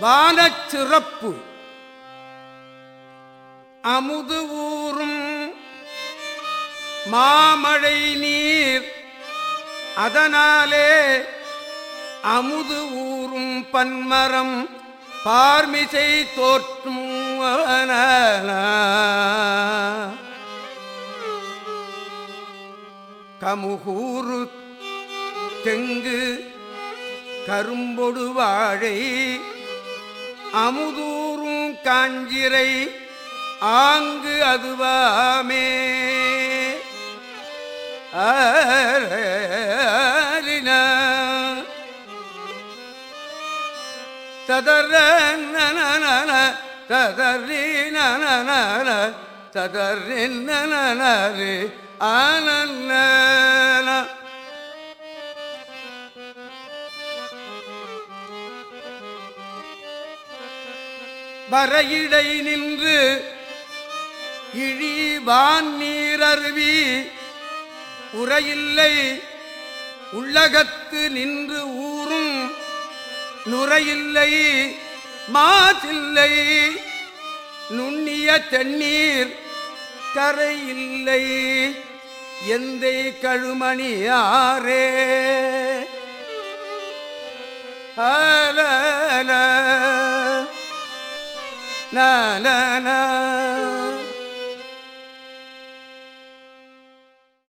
வானச்சிறப்பு. அமுது ஊறும் மாமழை நீர். அதனாலே அமுது ஊறும் பன்மரம் பார்மிசை தோற்றும் கமுகூறு தெங்கு கரும்பொடு வாழை அமுதூரும் காஞ்சிரை ஆங்கு அதுவாமே ஆரின ததர நன ததரி நன ஆனன்ன வரையிடை நின்று இழிவான் நீரருவி உரையில்லை உள்ளகத்து நின்று ஊறும் நுரையில்லை. மாசில்லை. நுண்ணிய தண்ணீர் கரையில்லை. எந்தை கழுமணியாரே? ஆலல لا لا لا